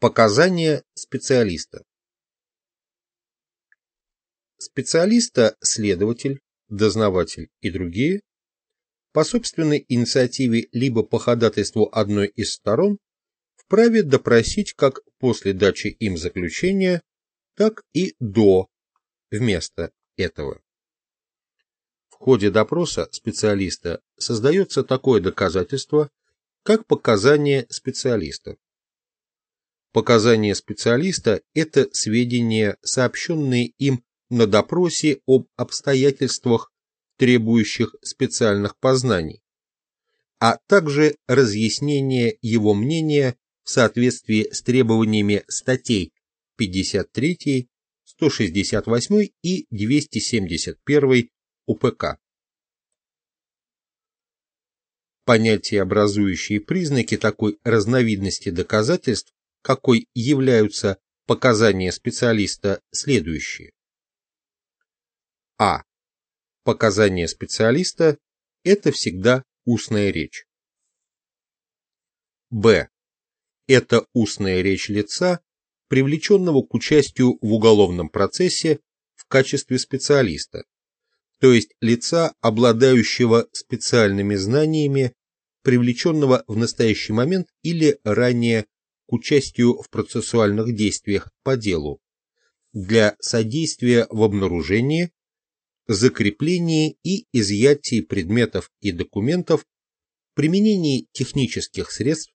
Показания специалиста. Специалиста, следователь, дознаватель и другие по собственной инициативе либо по ходатайству одной из сторон вправе допросить как после дачи им заключения, так и до, вместо этого. В ходе допроса специалиста создается такое доказательство, как показания специалиста. Показания специалиста – это сведения, сообщенные им на допросе об обстоятельствах, требующих специальных познаний, а также разъяснение его мнения в соответствии с требованиями статей 53, 168 и 271 УПК. Понятия, образующие признаки такой разновидности доказательств, какой являются показания специалиста, следующие. А. Показания специалиста – это всегда устная речь. Б. Это устная речь лица, привлеченного к участию в уголовном процессе в качестве специалиста, то есть лица, обладающего специальными знаниями, привлеченного в настоящий момент или ранее к участию в процессуальных действиях по делу, для содействия в обнаружении, закреплении и изъятии предметов и документов, применении технических средств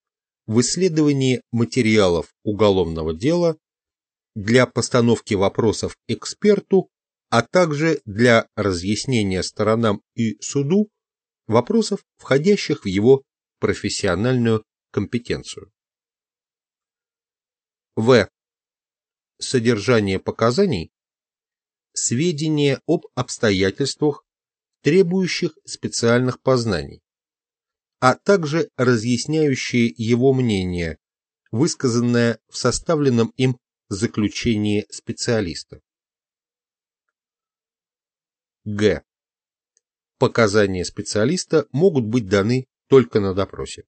в исследовании материалов уголовного дела, для постановки вопросов эксперту, а также для разъяснения сторонам и суду вопросов, входящих в его профессиональную компетенцию. В. Содержание показаний – сведения об обстоятельствах, требующих специальных познаний, а также разъясняющие его мнение, высказанное в составленном им заключении специалиста. Г. Показания специалиста могут быть даны только на допросе.